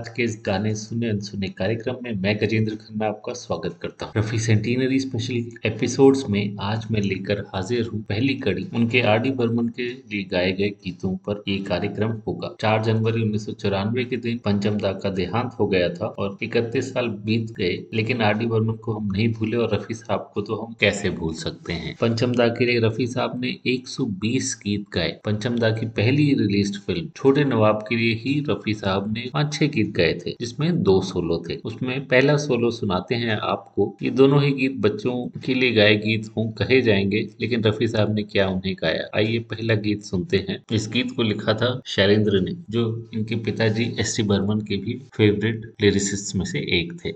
आज के इस गाने सुने अनसुने कार्यक्रम में मैं गजेंद्र खन्ना आपका स्वागत करता हूँ। रफी सेंटिनरी स्पेशल एपिसोड्स में आज मैं लेकर हाजिर हूँ पहली कड़ी। उनके आर डी बर्मन के लिए गाए गए गीतों पर ये कार्यक्रम होगा। 4 जनवरी उन्नीस सौ चौरानवे के दिन पंचम दा का देहांत हो गया था और इकतीस साल बीत गए, लेकिन आर डी बर्मन को हम नहीं भूले और रफी साहब को तो हम कैसे भूल सकते हैं? पंचम दा के लिए रफी साहब ने एक सौ बीस गीत गाए। पंचम दा की पहली रिलीज़ फ़िल्म छोटे नवाब के लिए ही रफी साहब ने पाँच छह गीत गाए थे, जिसमें दो सोलो थे। उसमें पहला सोलो सुनाते हैं आपको, ये दोनों ही गीत बच्चों के लिए गाए गीत हों, कहे जाएँगे, लेकिन रफी साहब ने क्या उन्हें गाया? आइए पहला गीत सुनते हैं। इस गीत को लिखा था शैलेंद्र ने, जो इनके पिताजी एस टी बर्मन के भी फेवरेट लिरिसिस्ट में से एक थे।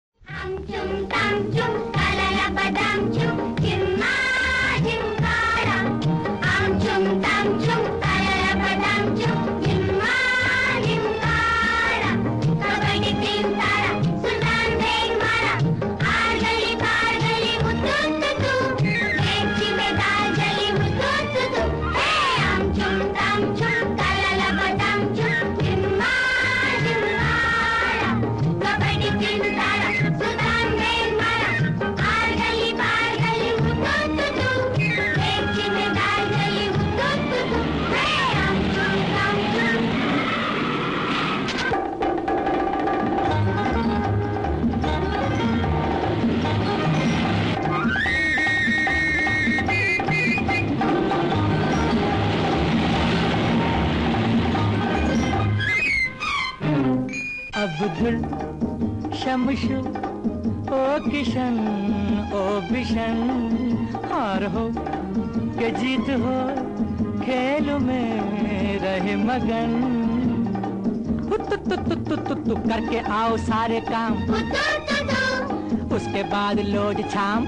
शमशु ओ किशन ओ बिशन हार हो के जीत हो खेल में रहे मगन। तु तु तु तु तु तु करके आओ सारे काम। उसके बाद लोज छाम।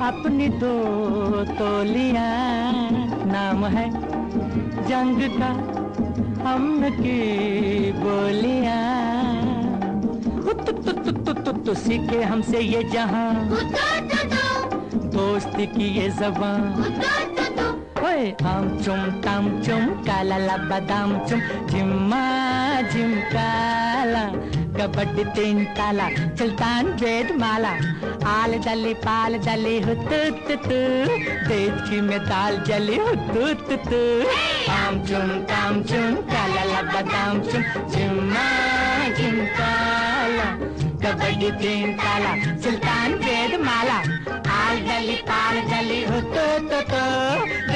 अपनी दो तोलिया। नाम है जंग का हम की बोलिया। तो सीखे हमसे ये जहाँ। दोस्ती की ये जबान। ओए आम चुम ताम चुम काला ला बादाम चुम जिम्मा जिम काला। कबड्डी तीन ताला चलतान वेद माला आल दली पाल दली हुतुत तू में दाल जली हुतुत तू चुम ताम चुम काला ला बादाम चुम जिम्मा जिम काला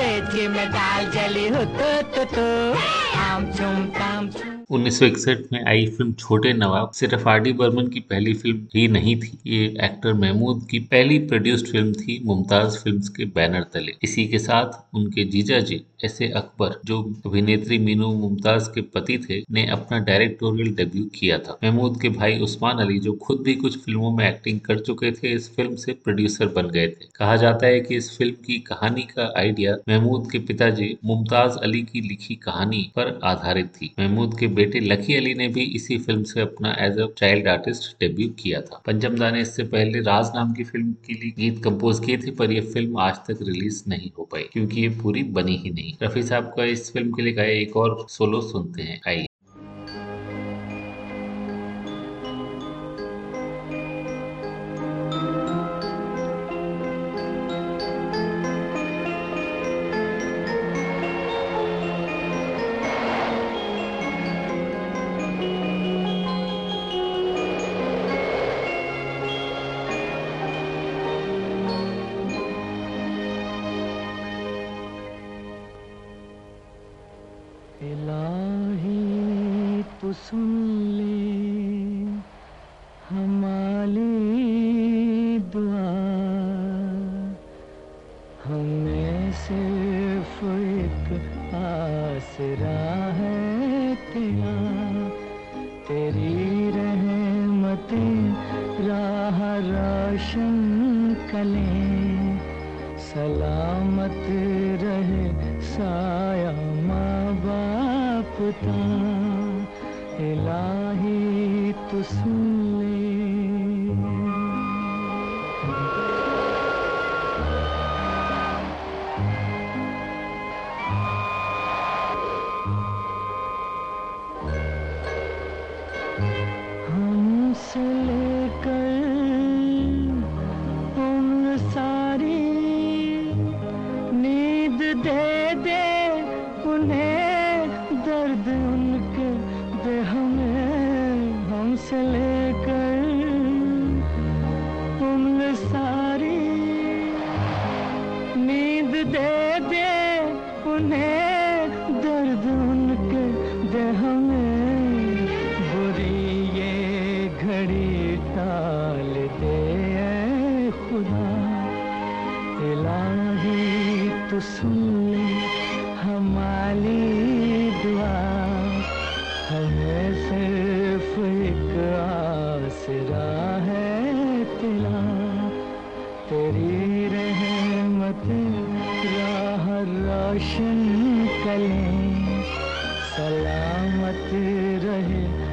हो तो तो तो में दाल जली हो तो तो तो। आम चुम, ताम चुम। 1961 में आई फ़िल्म छोटे नवाब, सिर्फ़ आर डी बर्मन की पहली फ़िल्म ही नहीं थी, ये एक्टर महमूद की पहली प्रोड्यूस्ड फ़िल्म थी, मुमताज़ फिल्म्स के बैनर तले। इसी के साथ उनके जीजा जी ऐसे अकबर, जो अभिनेत्री मीनू मुमताज़ के पति थे, ने अपना डायरेक्टोरियल डेब्यू किया था। महमूद के भाई उस्मान अली, जो खुद भी कुछ फ़िल्मों में एक्टिंग कर चुके थे, इस फ़िल्म से प्रोड्यूसर बन गए थे। कहा जाता है कि इस फ़िल्म की कहानी का आइडिया महमूद के पिताजी मुमताज़ अली की लिखी कहानी पर आधारित थी। महमूद के बेटे लकी अली ने भी इसी फ़िल्म से अपना as a child artist debut किया था। पंचमदा ने इससे पहले राज नाम की फ़िल्म के लिए गीत कंपोज किए थे, पर यह फ़िल्म आज तक रिलीज़ नहीं हो पाई, क्योंकि ये पूरी बनी ही नहीं। रफी साहब का इस फ़िल्म के लिए गाया एक और सोलो सुनते हैं, आइए।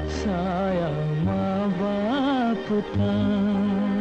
साया माँ बाप का।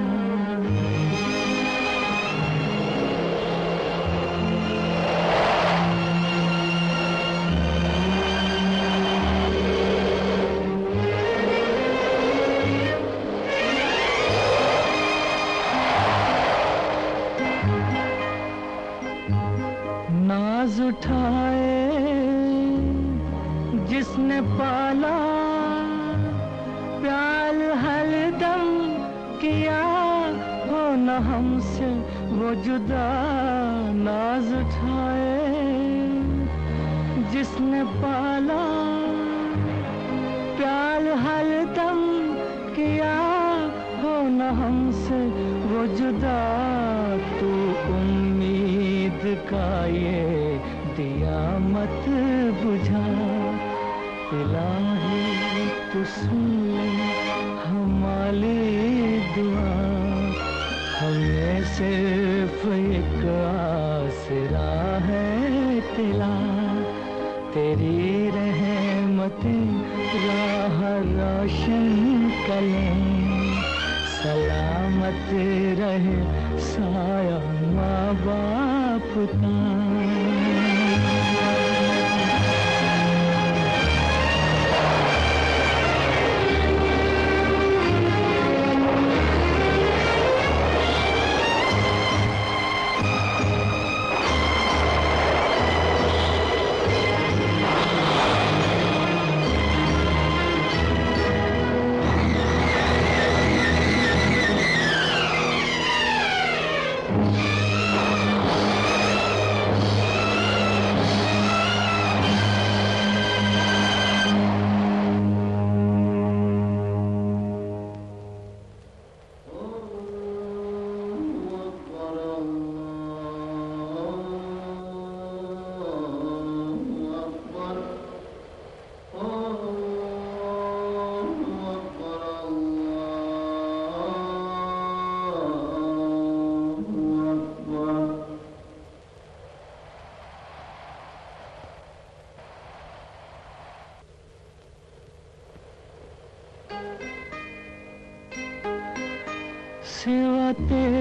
ಬಿಟ್ಟೆ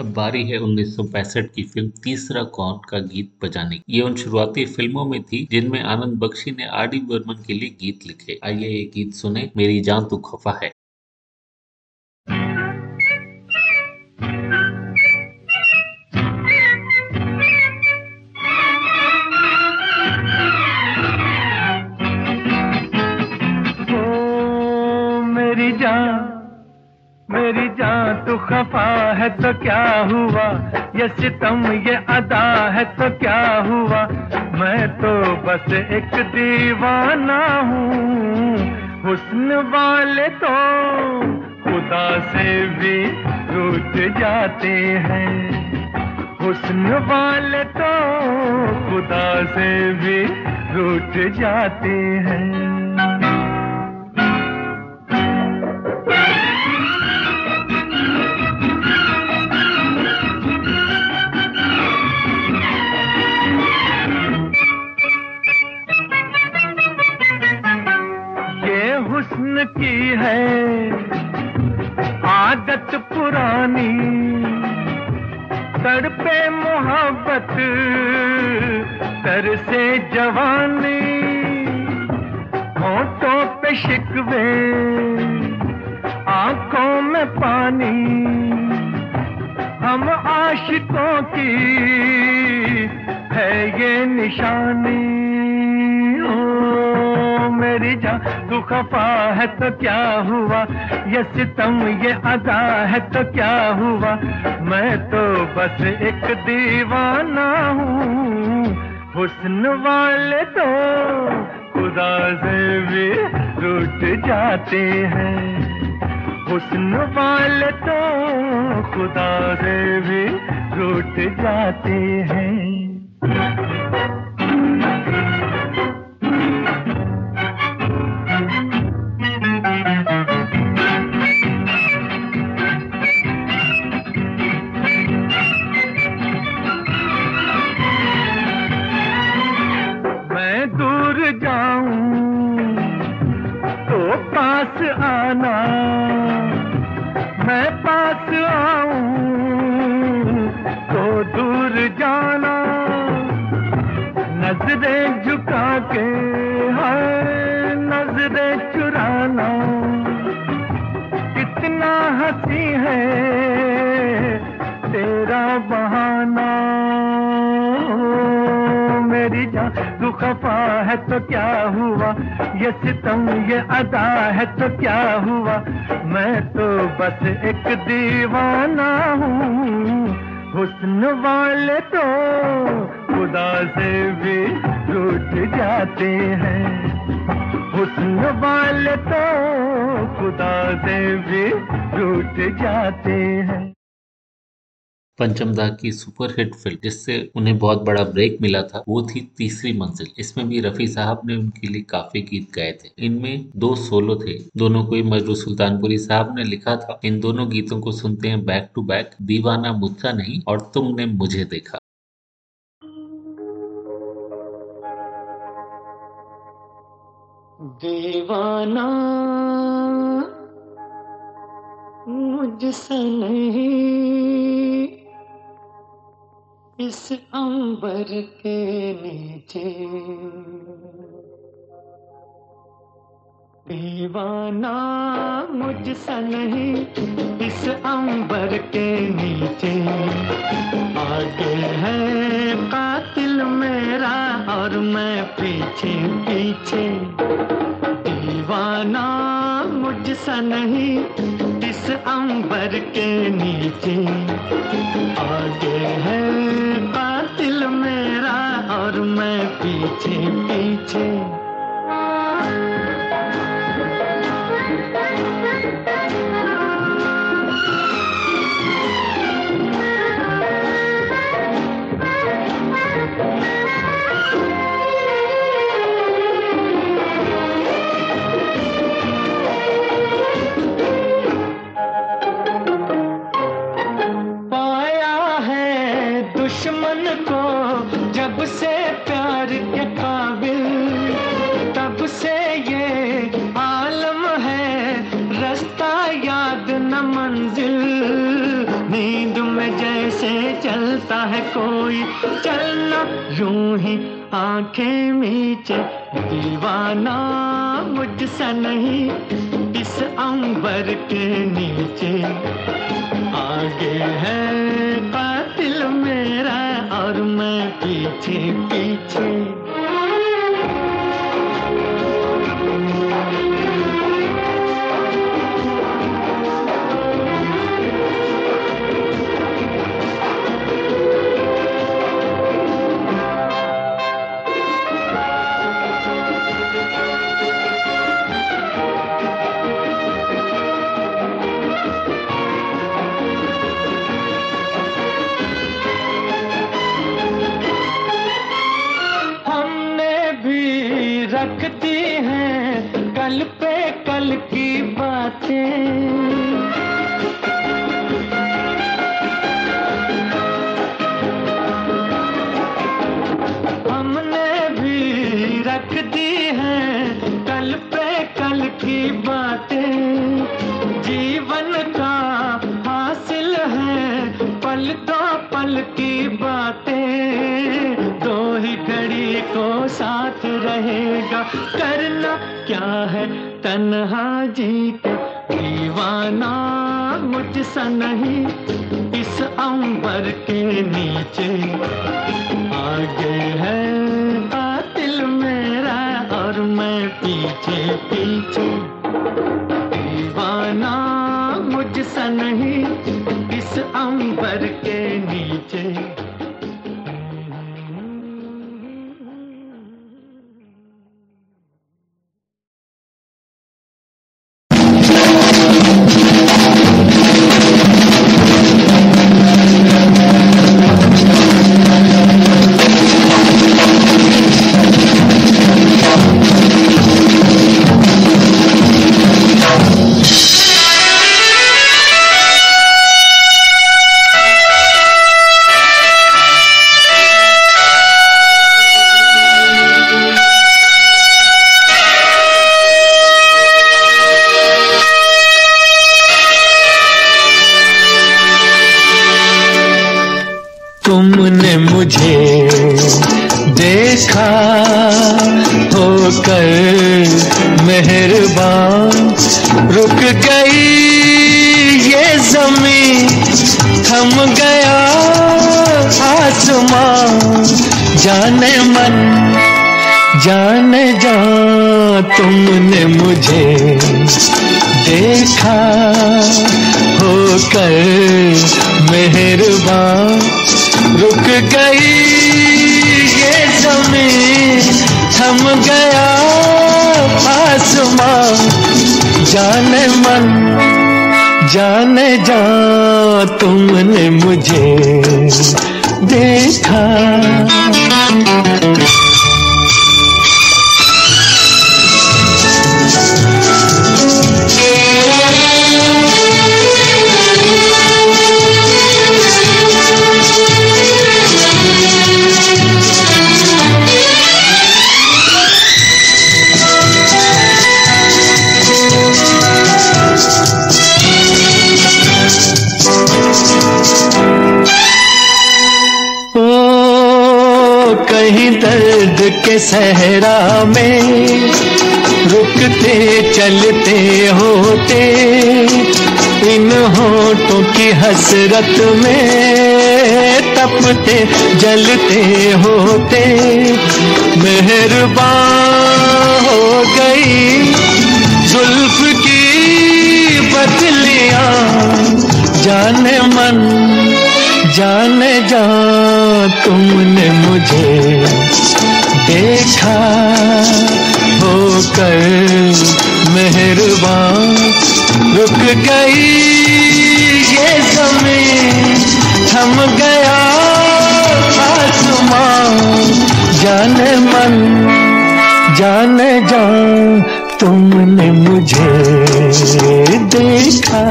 अब बारी है 1965 की फ़िल्म तीसरा कौन का गीत बजाने की। ये उन शुरुआती फ़िल्मों में थी जिनमें आनंद बख्शी ने आर डी बर्मन के लिए गीत लिखे। आइए ये गीत सुने। मेरी जान तो खफा है। तू खफा है तो क्या हुआ? ये सितम, ये अदा है तो क्या हुआ? मैं तो बस एक दीवाना हूँ। हुस्न वाले तो खुदा से भी रूठ जाते हैं। हुस्न वाले तो खुदा से भी रूठ जाते हैं। की है आदत पुरानी तड़पे मोहब्बत तर से जवानी, होठों पे शिकवे, आँखों में पानी। हम आशिकों की है ये निशानी। ओ मेरी जान तू खफा है तो क्या हुआ? ये सितम, ये अदा है तो क्या हुआ? मैं तो बस एक दीवाना हूँ। हुस्न वाले तो खुदा से भी रूठ जाते हैं। हुस्न वाले तो खुदा से भी रूठ जाते हैं। दा की सुपरहिट फ़िल्म, जिससे उन्हें बहुत बड़ा ब्रेक मिला था, वो थी तीसरी मंजिल। इसमें भी रफी साहब ने उनके लिए काफ़ी गीत गाए थे। इनमें दो सोलो थे। दोनों को मजरू सुल्तानपुरी साहब ने लिखा था। इन दोनों गीतों को सुनते हैं बैक टू बैक दीवाना मुझसा नहीं, और तुमने मुझे देखा। दीवाना मुझसे नहीं इस अंबर के नीचे। दीवाना मुझसे नहीं, इस अंबर के नीचे। आगे है कातिल मेरा और मैं पीछे पीछे। दीवाना मुझसे नहीं अंबर के नीचे। आगे है कातिल मेरा और मैं पीछे पीछे है कोई चलना, यूँ ही आँखें मीचे। दीवाना मुझसा नहीं, इस अंबर के नीचे। आगे है कातिल मेरा और मैं पीछे पीछे बातें हमने भी रख दी है कल पे कल की बातें। जीवन का हासिल है पल दो पल की बातें। दो ही घड़ी को साथ रहेगा करना क्या है तन्हा नहीं। इस अंबर के गई ये ज़मीन थम गया आसमां मन जाने जा तुमने मुझे देखा। सहरा में रुकते चलते होते, इन होठों की हसरत में तपते जलते होते। मेहरबान हो गई जुल्फ की बदलियाँ, जाने मन, जाने जा तुमने मुझे। देखा होकर मेहरबान। रुक गई ये समय थम गया आसमां। जाने मन, जाने जा तुमने मुझे देखा।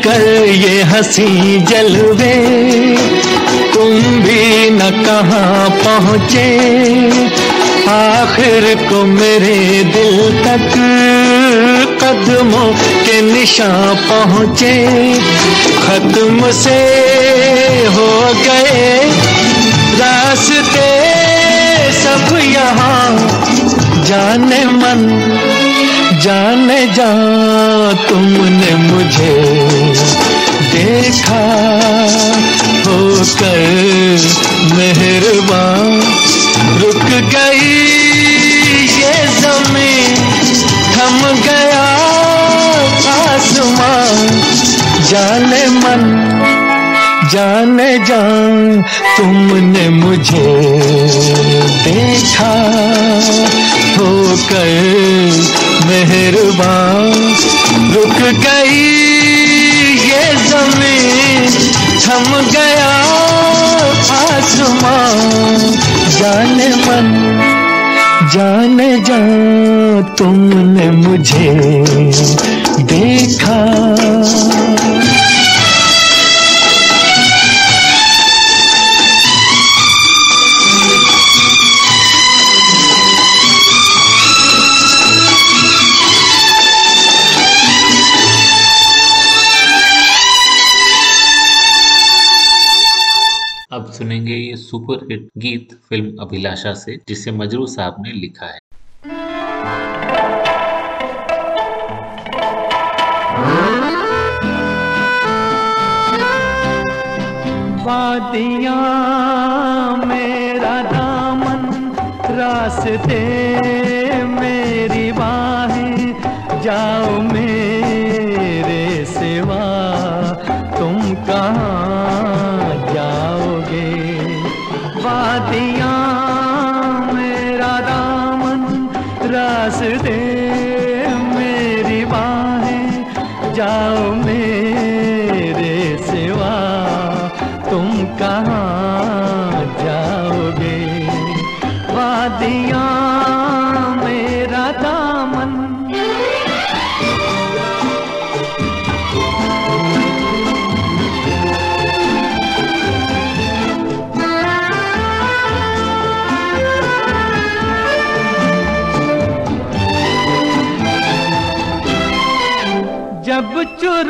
हँसी जलवे। तुम भी न कहाँ पहुँचे। आखिर को मेरे दिल तक कदमों के निशान पहुँचे। खत्म से हो गए। रास्ते सब यहाँ जाने मन। जाने जा तुमने मुझे देखा होकर मेहरबान। रुक गई ये ज़मीन, थम गया आसमां जाने मन, जाने जान तुमने मुझे देखा होकर मेहरबान। रुक गई ये ज़मीन, थम गया आसमान। जाने मन, जाने जा तुमने मुझे देखा। सुनेंगे ये सुपर हिट गीत फ़िल्म अभिलाषा से, जिसे मजरू साहब ने लिखा है। मेरा दामन, रास्ते मेरी बाहें, जाओ मेरे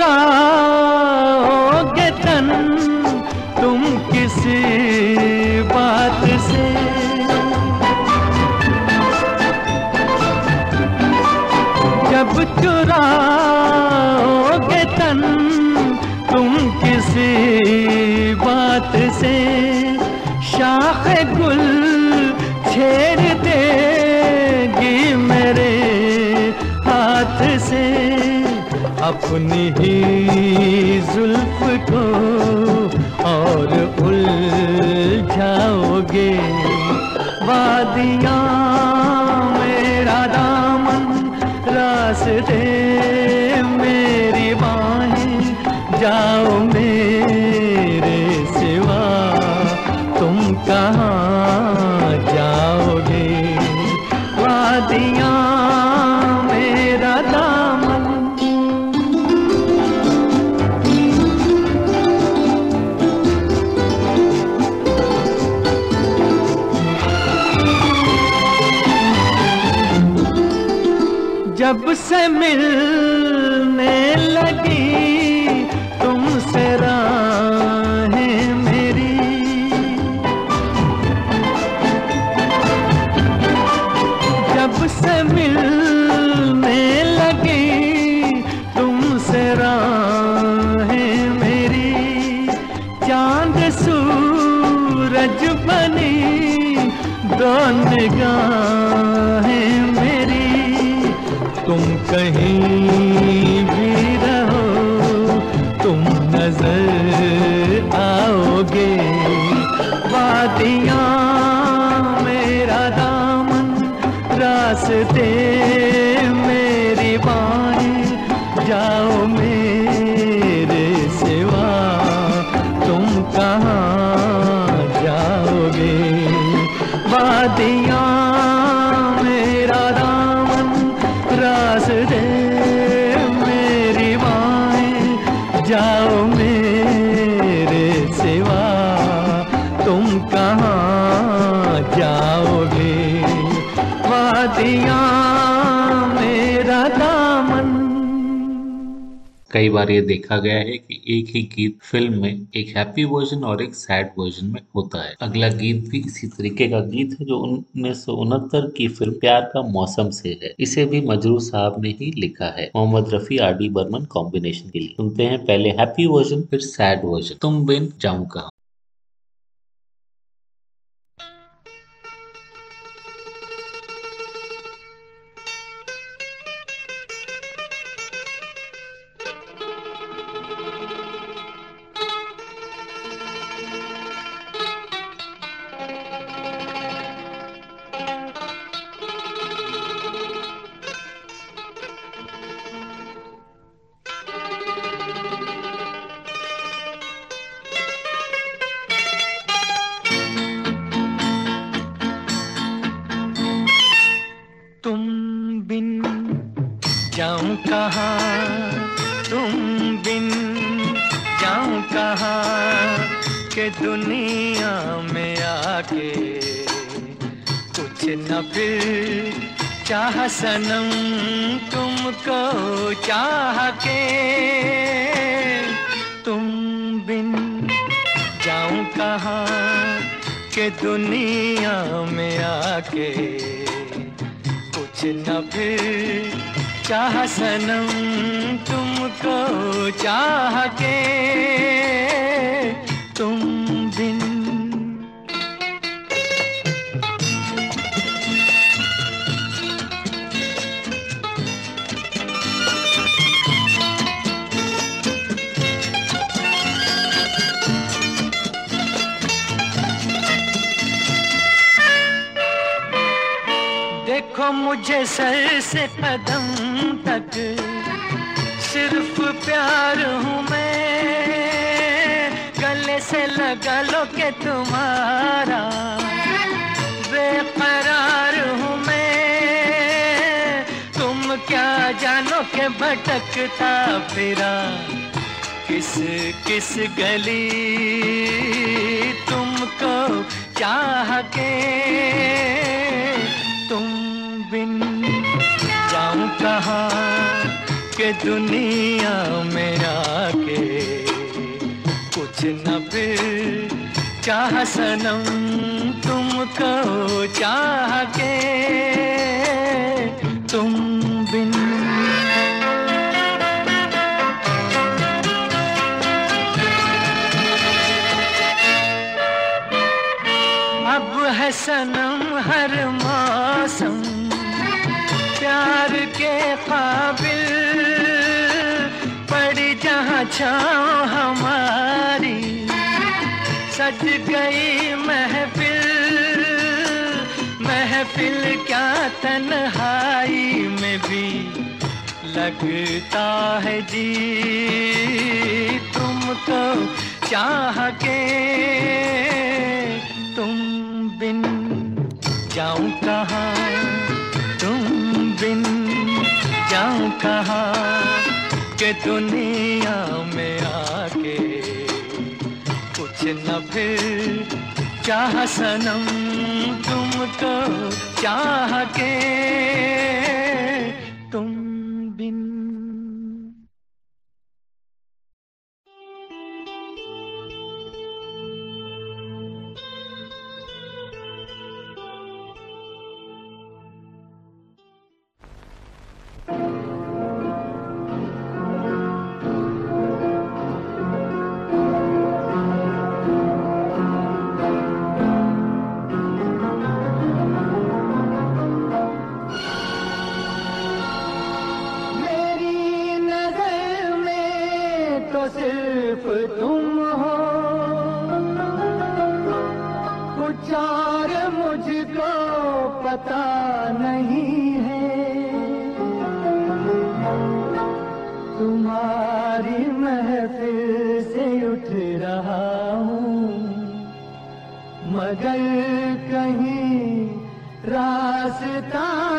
चुराओगे तन तुम किसी बात से। जब चुराओगे तन तुम किसी बात से। शाख गुल छेड़ देगी मेरे हाथ से। अपनी ही से बार ये देखा गया है कि एक ही गीत फ़िल्म में एक हैप्पी वर्जन और एक सैड वर्जन में होता है। अगला गीत भी इसी तरीके का गीत है जो उन्नीस सौ उनहत्तर की फ़िल्म प्यार का मौसम से है। इसे भी मजरू साहब ने ही लिखा है Mohammed Rafi, R D Burman combination के लिए। सुनते हैं पहले हैप्पी वर्जन फिर सैड वर्जन तुम बिन जाऊँ कहा? के दुनिया में आके कुछ न फिर चाह सनम तुमको चाह के। तुम बिन जाऊँ कहाँ के दुनिया में आके कुछ न फिर चाह सनम तुमको चाह के। मुझे सर से कदम तक। सिर्फ़ प्यार हूँ मैं। गले से लगा लो के तुम्हारा। बेकरार हूँ मैं। तुम क्या जानो के भटकता फिरा। किस किस गली तुमको चाह के तुम बिन जाऊँ कहाँ के दुनिया में आके? कुछ न फिर चाह सनम तुमको चाह के तुम बिन अब है सनम हर मौसम प्यार के काबिल पड़ जहाँ छाओ हमारी। सज गई महफिल महफिल क्या तन्हाई में भी लगता है जी। तुमको चाह के तुम बिन जाऊँ कहाँ? बिन जाऊँ कहा? के दुनिया में आके कुछ न फिर चाह सनम तुमको चाह के। मगर कहीं रास्ता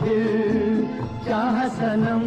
फिर चाह सनम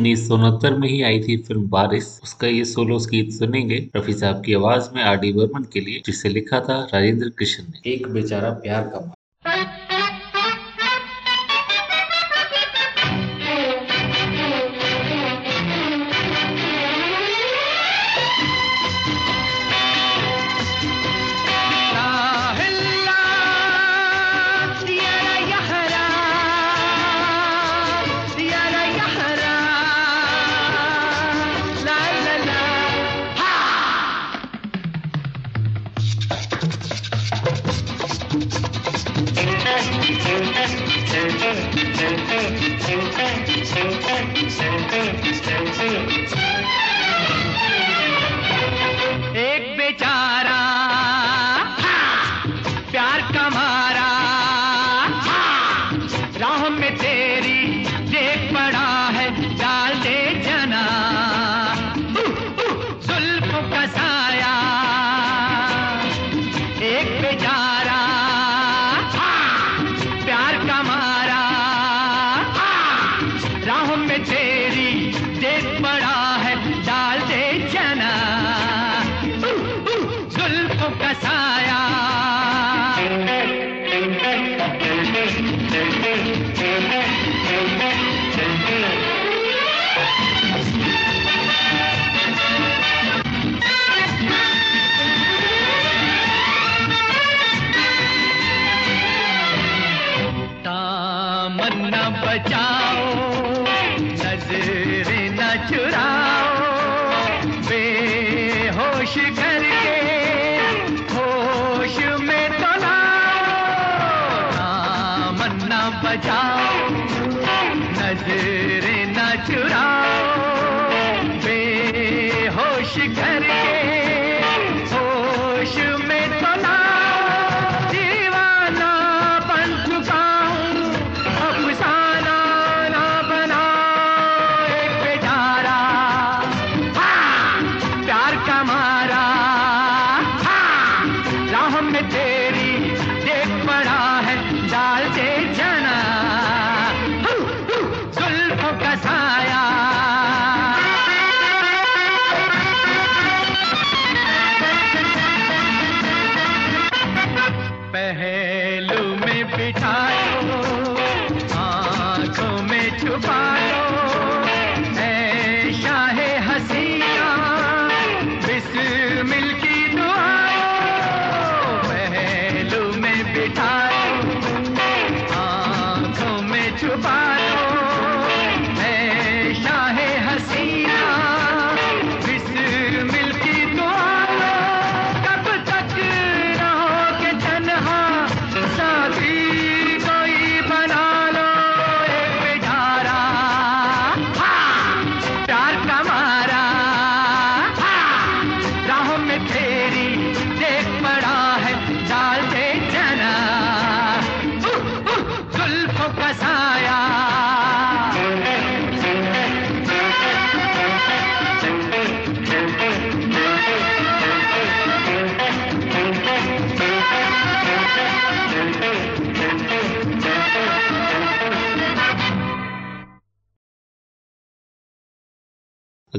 उन्नीस सौ उनहत्तर में ही आई थी फ़िल्म बारिश। उसका ये सोलो गीत सुनेंगे। रफी साहब की आवाज़ में आर डी वर्मन के लिए, जिसे लिखा था राजेंद्र कृष्ण ने। एक बेचारा प्यार का जोश कर।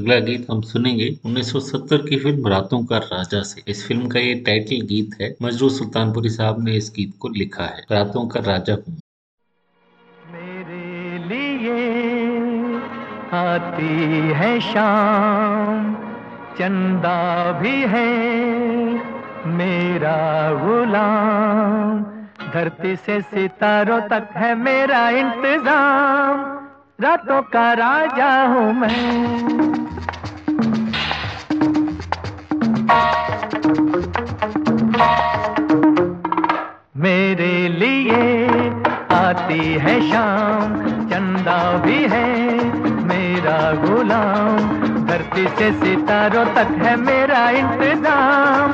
अगला गीत हम सुनेंगे 1970 की फ़िल्म रातों का राजा से। इस फ़िल्म का ये टाइटल गीत है, मजरू सुल्तानपुरी साहब ने इस गीत को लिखा है, रातों का राजा हूँ। आती है शाम, चंदा भी है मेरा गुलाम, धरती से सितारों तक है मेरा इंतज़ाम। रातों का राजा हूँ मैं। मेरे लिए आती है शाम, चंदा भी है मेरा गुलाम। धरती से सितारों तक है मेरा इंतज़ाम।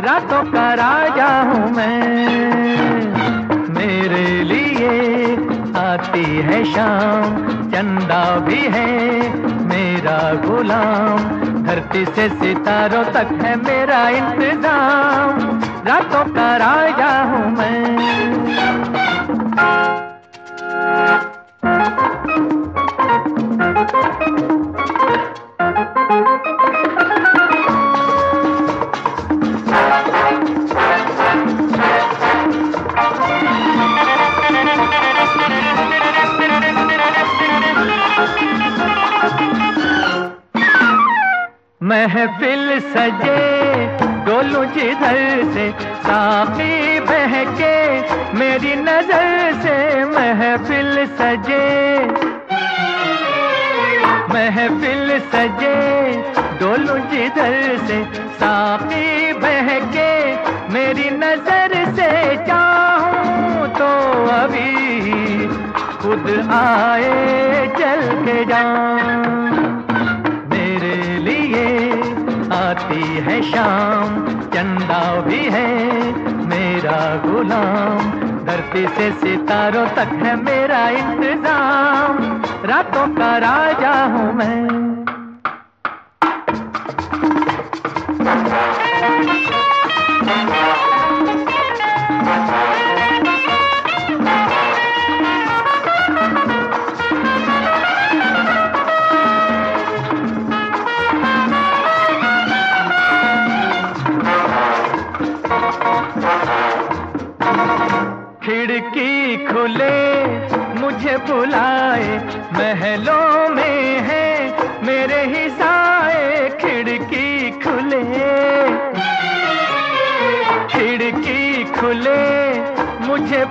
रातों का राजा हूँ मैं। मेरे लिए आती है शाम, चंदा भी है मेरा गुलाम। धरती से सितारों तक है मेरा इंतज़ाम। रातों का राजा हूँ मैं। महफिल सजे, डोलू जिधर से साकी बहके, मेरी नज़र से महफिल सजे। महफिल सजे, डोलू जिधर से साकी बहके, मेरी नज़र से चाहूँ तो अभी खुद आए, चल के जाऊँ। है शाम, चंदा भी है मेरा गुलाम। धरती से सितारों तक है मेरा इंतज़ाम। रातों का राजा हूँ मैं। बुलाए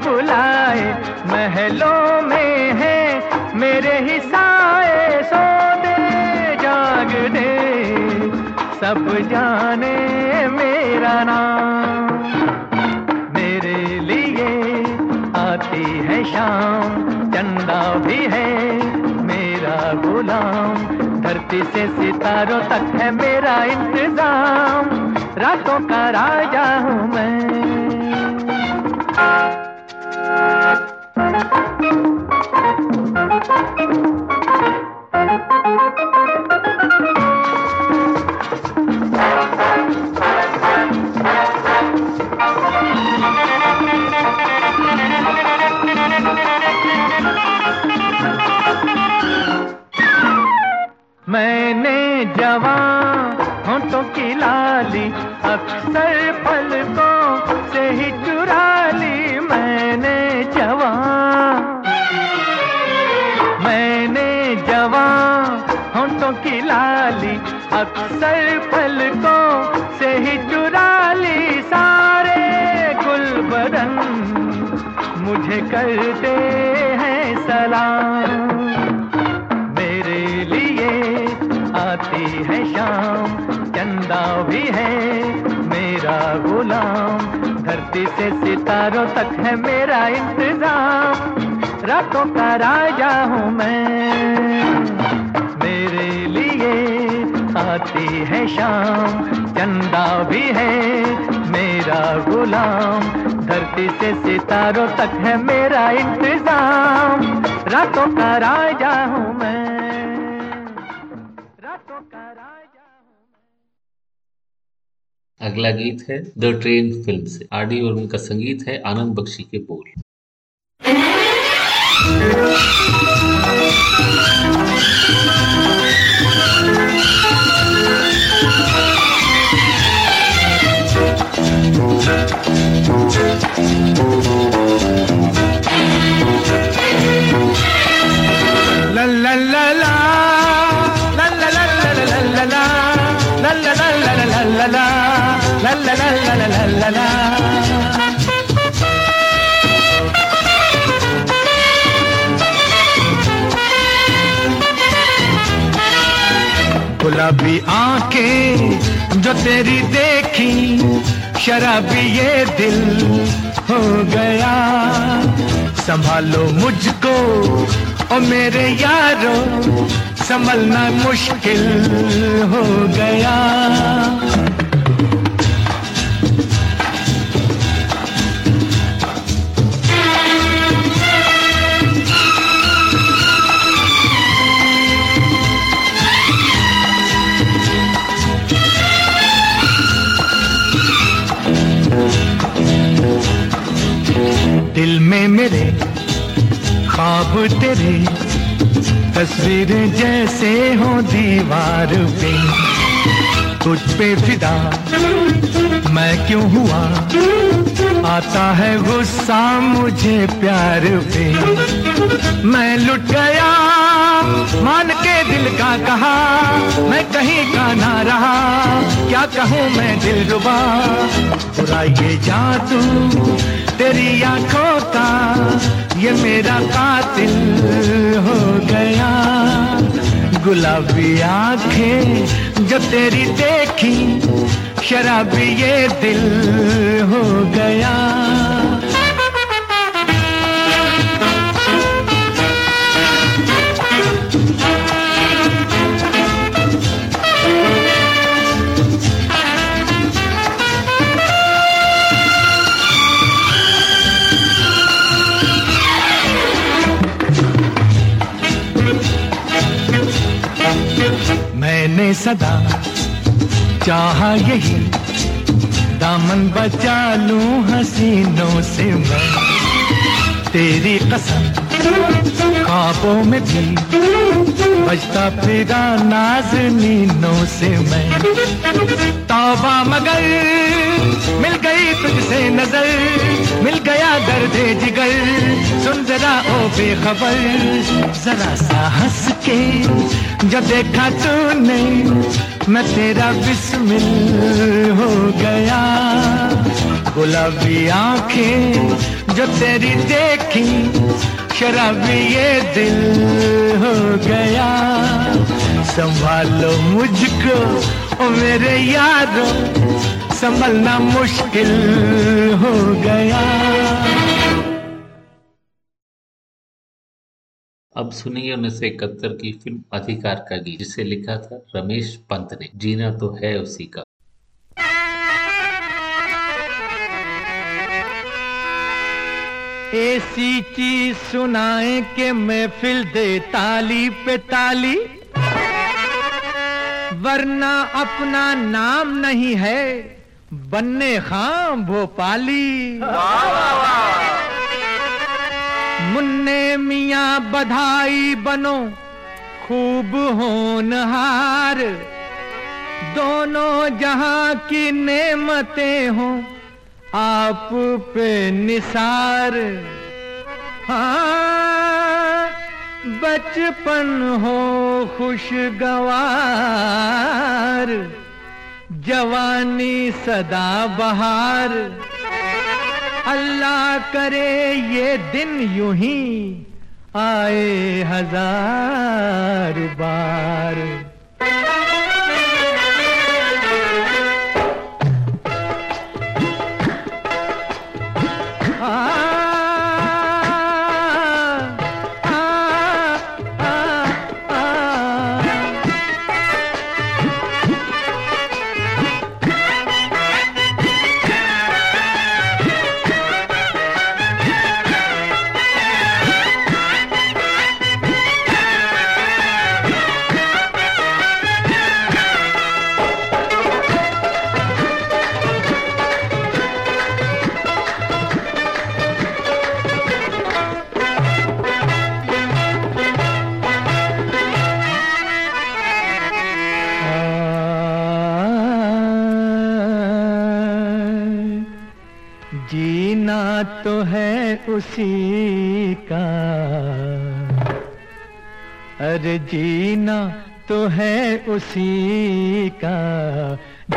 बुलाए, महलों में है, मेरे ही साए, सो दे, जाग दे। सब सब जाने मेरा नाम, मेरे लिए आती है शाम, चंदा भी है मेरा गुलाम। धरती से सितारों तक है मेरा इंतज़ाम, रातों का राजा हूँ मैं। मुझे करते हैं सलाम। मेरे लिए आती है शाम, चंदा भी है मेरा गुलाम। धरती से सितारों तक है मेरा इंतज़ाम। रातों का राजा हूँ मैं। मेरे लिए आती है शाम, चंदा भी है मेरा गुलाम, धरती से सितारों तक है मेरा इंतज़ाम। रातों का राजा हूँ मैं। अगला गीत है द ट्रेन फ़िल्म से। आर डी वर्मन का संगीत है आनंद बख्शी के बोल। गुलाबी आँखें जो तेरी देखी शराबी ये दिल हो गया। संभालो मुझको ओ मेरे यारो संभलना मुश्किल हो गया। ख्वाब तेरे, तस्वीर जैसे हो दीवार पे। तुझ पे फिदा मैं क्यों हुआ? आता है गुस्सा मुझे प्यार पे। मैं लुट गया, मान के दिल का कहा, मैं कहीं का ना रहा। क्या कहूँ मैं दिल रुबा पूरा ये जादू तेरी आँखों का ये मेरा कातिल हो गया। गुलाबी आँखें जो तेरी देखी, शराबी ये दिल हो गया। सदा चाह यही दामन बचा लूँ हसीनों से मैं। तेरी कसम ख्वाबों में भी बजता फिरा नाजनीनों से मैं। तौबा मगर मिल गई तुझसे नज़र। मिल गया दर्द जिगर। सुन जरा ओ बेखबर। जरा सा हंस के जो देखा तूने, मैं तेरा बिस्मिल हो गया। गुलाबी आँखें जो तेरी देखी शराबी ये दिल हो गया। संभालो मुझको, ओ मेरे यारों, संभलना मुश्किल हो गया। अब सुनिए उन्नीस सौ इकहत्तर की फ़िल्म अधिकार का गीत, जिसे लिखा था रमेश पंत ने। जीना तो है उसी का। ऐसी चीज़ सुनाए के महफिल दे ताली पे ताली। वरना अपना नाम नहीं है, बनने खां भोपाली मुन्ने मियाँ बधाई बनो, खूब होनहार। दोनों जहाँ की नेमतें हों आप पे निसार। हाँ बचपन हो खुशगवार, जवानी सदा बहार। अल्लाह करे ये दिन यूँ ही आए हज़ार बार। उसी का। अरे जीना तो है उसी का,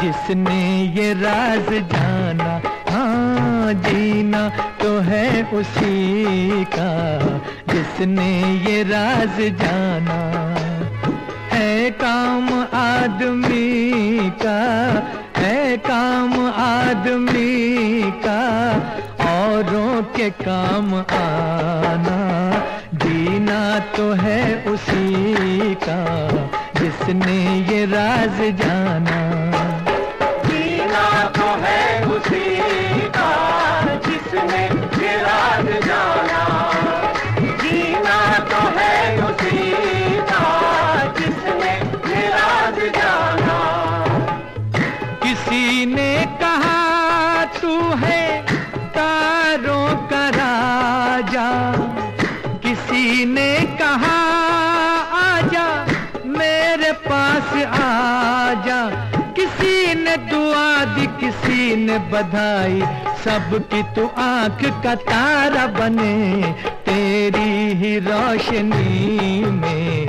जिसने ये राज जाना। हाँ जीना तो है उसी का, जिसने ये राज जाना। है काम आदमी का, है काम आदमी का के काम आना, जीना तो है उसी का, जिसने ये राज जाना। जीना तो है उसी का, जिसने ये राज किसी ने बधाई सबकी तू आँख का तारा बने, तेरी ही रोशनी में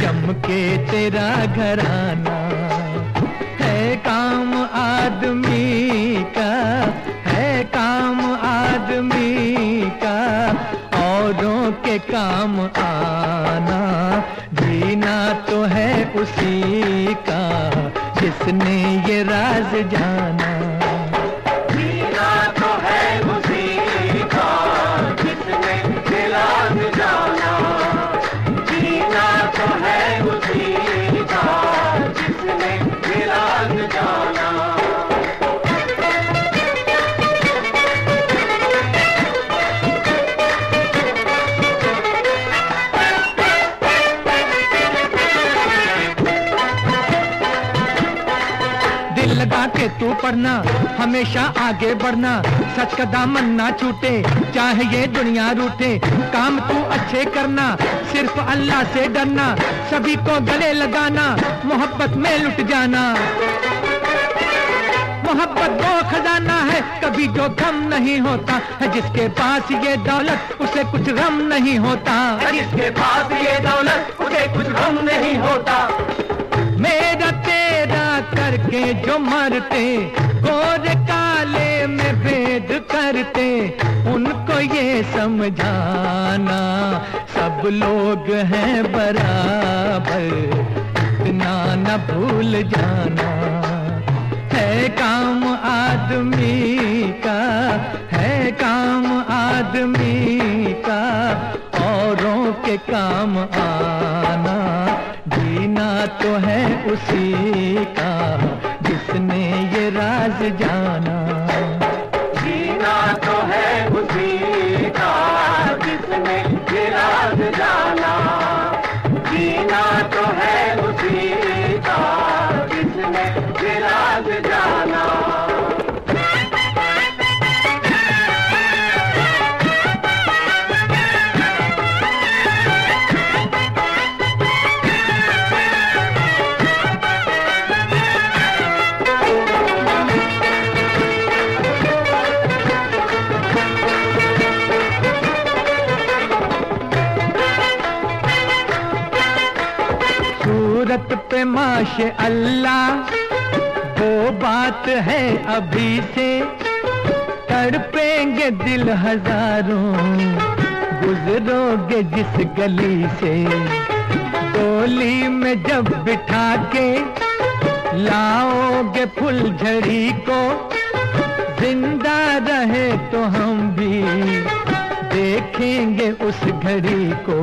चमके तेरा घराना। है काम आदमी का, है काम आदमी का, औरों के काम आना, जीना तो है उसी का, जिसने ये राज जाना। लगा के तू पढ़ना हमेशा आगे बढ़ना। सच का दामन ना छूटे चाहे ये दुनिया रूठे। काम तू अच्छे करना सिर्फ़ अल्लाह से डरना। सभी को गले लगाना मोहब्बत में लुट जाना। मोहब्बत वो खजाना है कभी जो गम नहीं होता। है जिसके पास ये दौलत उसे कुछ गम नहीं होता। जिसके पास ये दौलत उसे कुछ गम नहीं होता। मेरा करके जो मरते गोरे काले में भेद करते, उनको ये समझाना, सब लोग हैं बराबर, इतना न भूल जाना। है काम आदमी का, है काम आदमी का, औरों के काम आना। तो है उसी का जिसने ये राज जाना। जीना तो है उसी का जिसने ये राज जाना। जीना तो सूरत पे माश अल्लाह वो बात है अभी से, तड़पेंगे दिल हज़ारों, गुजरोगे जिस गली से। डोली में जब बिठा के लाओगे फुलझड़ी को, ज़िंदा रहे तो हम भी देखेंगे उस घड़ी को।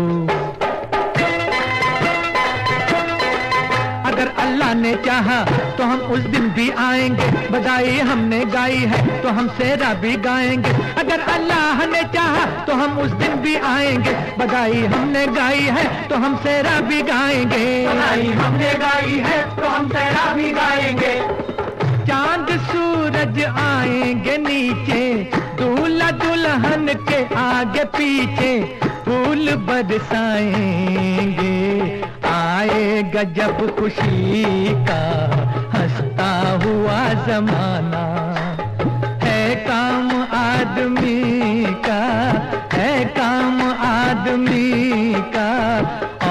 अल्लाह ने चाहा तो हम उस दिन भी आएँगे। बधाई हमने गाई है तो हम सेरा भी गाएँगे। अगर अल्लाह ने चाहा तो हम उस दिन भी आएँगे। बधाई हमने गाई है तो हम सेरा भी गाएँगे। बधाई हमने गाई है तो हम तेरा भी गाएँगे। चाँद सूरज आएँगे नीचे दूल्हा दुल्हन के आगे पीछे फूल बरसाएँगे। आएगा जब खुशी का, हंसता हुआ जमाना। है काम आदमी का, है काम आदमी का,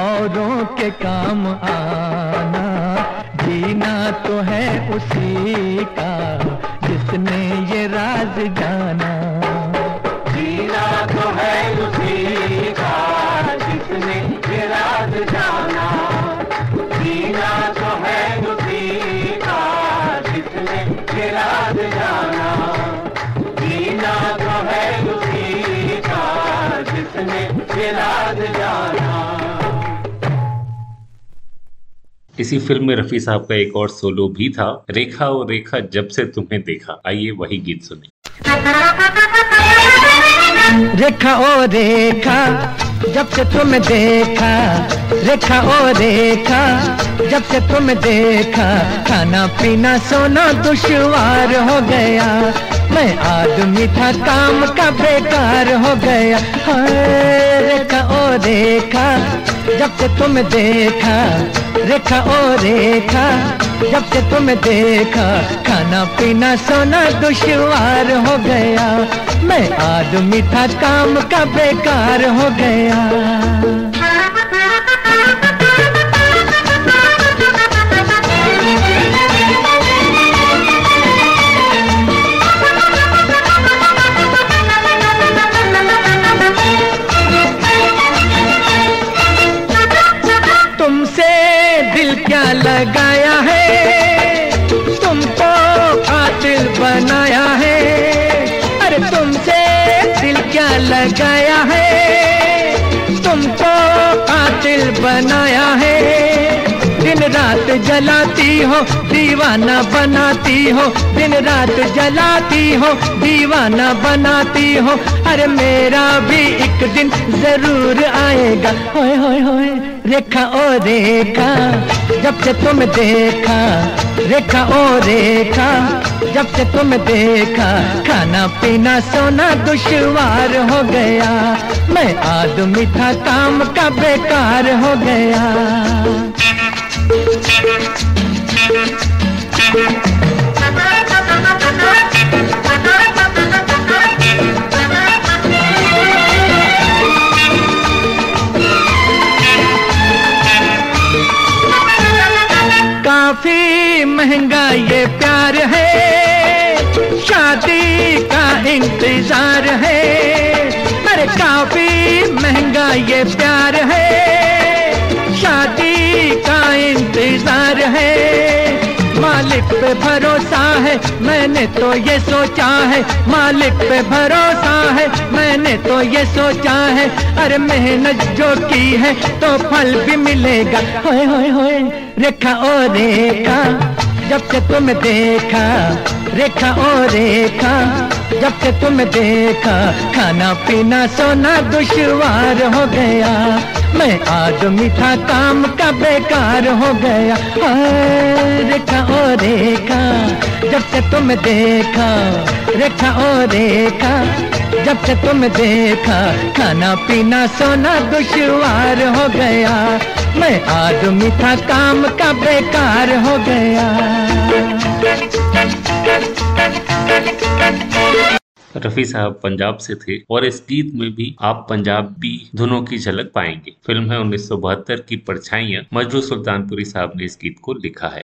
औरों के काम आना। जीना तो है उसी का, जिसने ये राज जाना। इसी फ़िल्म में रफी साहब का एक और सोलो भी था, रेखा और रेखा जब से तुम्हें देखा। आइए वही गीत सुने। रेखा ओ रेखा, जब से तुम देखा। रेखा ओ रेखा, जब से तुम देखा। खाना पीना सोना दुश्वार हो गया। मैं आदमी था, काम का बेकार हो गया। रेखा ओ रेखा, जब से तुम देखा। रेखा, ओ रेखा, जब से तुम देखा, खाना पीना सोना दुश्वार हो गया। मैं आदमी था, काम का बेकार हो गया। बनाया है। दिन रात जलाती हो, दीवाना बनाती हो। दिन रात जलाती हो, दीवाना बनाती हो। अरे मेरा भी एक दिन ज़रूर आएगा। होए होए होए, रेखा ओ रेखा, जब से तुम देखा, रेखा ओ रेखा। जब से तुम देखा, खाना पीना सोना दुश्वार हो गया। मैं आदमी था काम का बेकार हो गया। काफ़ी महँगा इंतज़ार है। अरे काफ़ी महँगा ये प्यार है। शादी का इंतज़ार है। मालिक पे भरोसा है, मैंने तो ये सोचा है। मालिक पे भरोसा है, मैंने तो ये सोचा है। अरे मेहनत जो की है तो फल भी मिलेगा। होए होए होए, रेखा ओ रेखा, जब से तुम देखा, रेखा ओ रेखा। जब से तुम देखा, खाना पीना, सोना, दुश्वार हो गया। मैं आदमी था, काम का बेकार हो गया। रेखा ओ रेखा, जब से तुम देखा, रेखा ओ रेखा, जब से तुम देखा, खाना पीना, सोना, दुश्वार हो गया। मैं आदमी था, काम का बेकार हो गया। रफी साहब पंजाब से थे और इस गीत में भी आप पंजाबी धुनों की झलक पाएँगे। फ़िल्म है 1972 की परछाइयाँ। मजरू सुल्तानपुरी साहब ने इस गीत को लिखा है।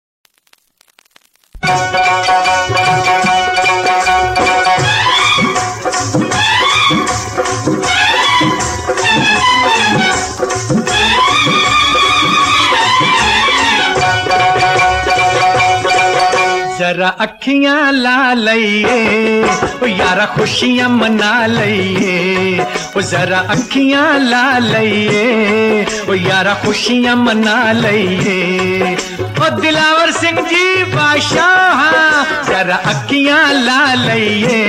जरा अखियाँ ला लइए, ओ यारा खुशियाँ मना लइए। ओ जरा अखियाँ ला लइए, ओ यारा खुशियाँ मना लइए। ओ दिलावर सिंह जी, बादशाह जरा अखियाँ ला लइए,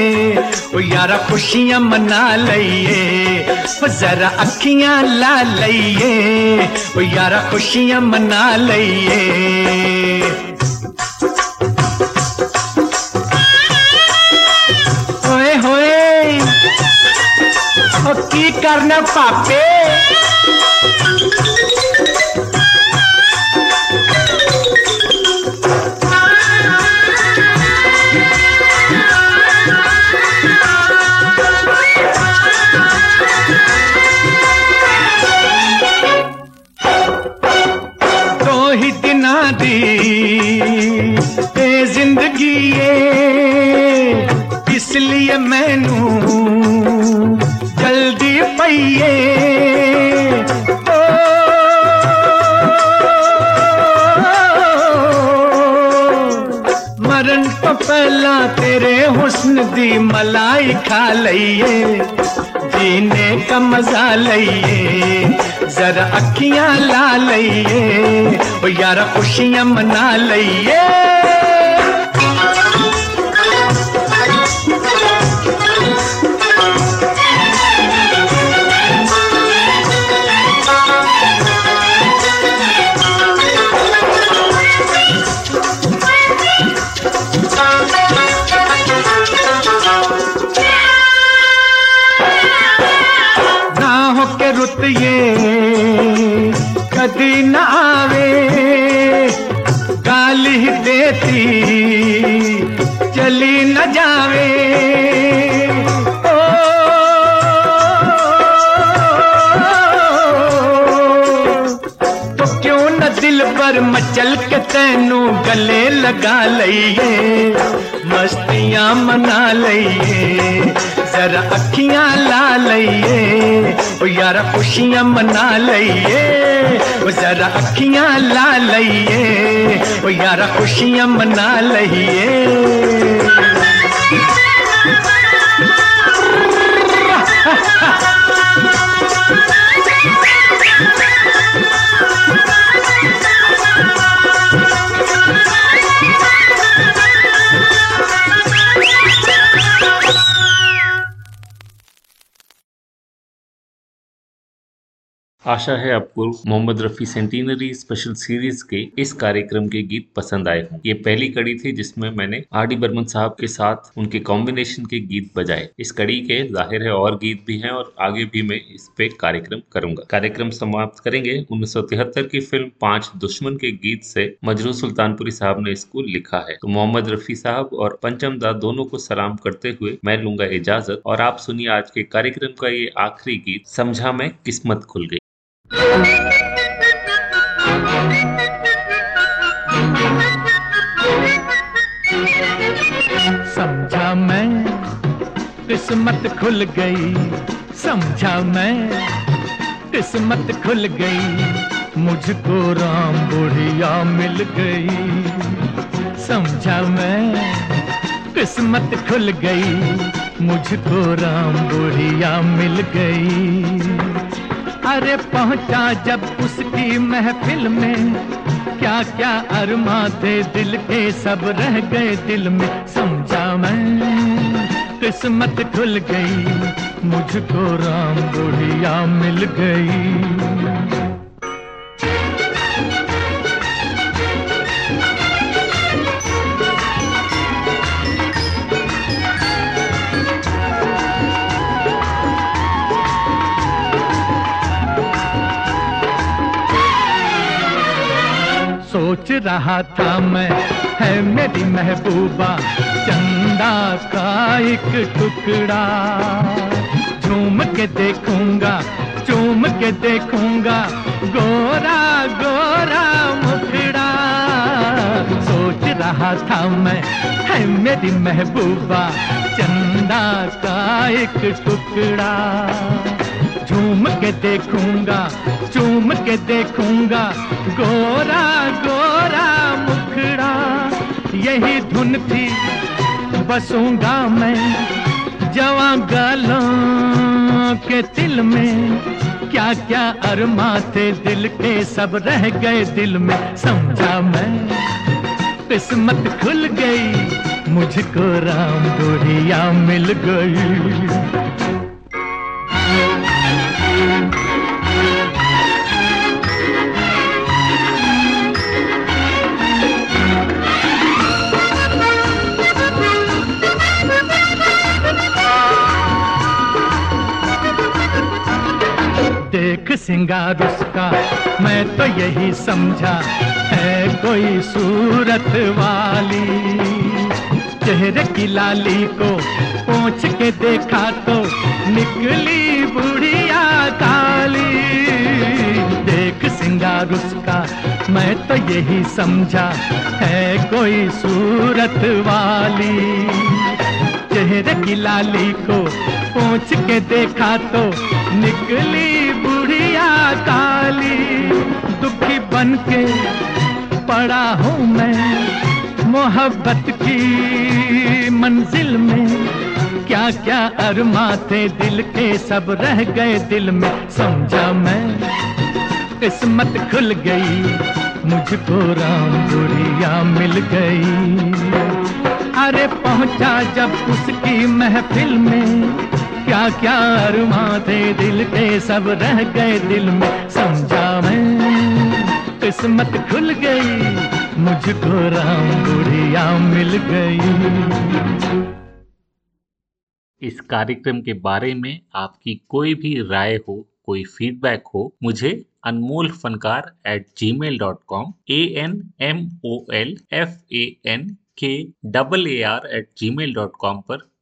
ओ यारा खुशियाँ मना लइए। ओ जरा अखियाँ ला लइए, ओ यारा खुशियाँ मना लइए। होए होए, ओ की करना पापे? दी। ए, ज़िंदगी इसलिए मैनू जल्दी पइए मरण तो पहला तेरे हुस्न दी मलाई खा लइए जीने का मज़ा लइए जरा अखियाँ ला लइए ओ यारा खुशियाँ मना लइए। गले लगा लइए, मस्तियाँ मना लइए, जरा अखियाँ ला लइए, ओ यारा खुशियाँ मना लइए, ओ जरा अखियाँ ला लइए, ओ यारा खुशियाँ मना लइए। आशा है आपको Mohammed Rafi centenary special series के इस कार्यक्रम के गीत पसंद आए हों। ये पहली कड़ी थी जिसमें मैंने आर डी बर्मन साहब के साथ उनके कॉम्बिनेशन के गीत बजाए। इस कड़ी के ज़ाहिर है और गीत भी हैं और आगे भी मैं इस पे कार्यक्रम करूँगा। कार्यक्रम समाप्त करेंगे। उन्नीस सौ तिहत्तर की फ़िल्म पाँच दुश्मन के गीत से मजरू सुल्तानपुरी साहब ने इसको लिखा है। तो मोहम्मद रफी साहब और पंचम दा दोनों को सलाम करते हुए मैं लूँगा इजाज़त। और आप सुनिए आज के कार्यक्रम का ये आखिरी गीत। समझा मैं किस्मत खुल गई। समझा मैं, किस्मत खुल गई। समझा मैं, किस्मत खुल गई। मुझको राम बुढ़िया मिल गई। समझा मैं, किस्मत खुल गई। मुझको राम बुढ़िया मिल गई। अरे पहुँचा जब उसकी महफिल में। क्या क्या अरमा थे दिल के, सब रह गए दिल में। समझा मैं, किस्मत खुल गई, मुझको राम बुढ़िया मिल गई। सोच रहा था मैं, है मेरी महबूबा, चंदा का एक टुकड़ा। झूम के देखूँगा चूम के देखूँगा, गोरा गोरा मुखड़ा। सोच रहा था मैं, है मेरी महबूबा, चंदा का एक टुकड़ा। झूम के देखूँगा चूम के देखूँगा। गोरा गोरा मुखड़ा, यही धुन थी, बसूँगा मैं जवा गालों के दिल में। क्या क्या अरमा थे दिल के, सब रह गए दिल में। समझा मैं, किस्मत खुल गई, मुझको राम बुढ़िया मिल गई। सिंगार उसका, मैं तो यही समझा, है कोई सूरत वाली। चेहरे की लाली को पहुँच के देखा तो निकली बुढ़िया काली देख सिंगार उसका, मैं तो यही समझा, है कोई सूरत वाली। चेहरे की लाली को पहुँच के देखा तो निकली काली दुखी बन के पड़ा हूँ मैं मोहब्बत की मंजिल में। क्या क्या अरमा थे दिल के सब रह गए दिल में। समझा मैं, किस्मत खुल गई, मुझको राम बुढ़िया मिल गई। अरे पहुँचा जब उसकी महफिल में क्या क्या अरमा थे दिल के सब रह गए दिल में, समझा मैं। किस्मत खुल गई, मुझको राम बुढ़िया मिल गई। इस कार्यक्रम के बारे में आपकी कोई भी राय हो, कोई फीडबैक हो, मुझे Anmol Fankaar at Gmail dot com A N M O L F A N K double A R at Gmail dot com पर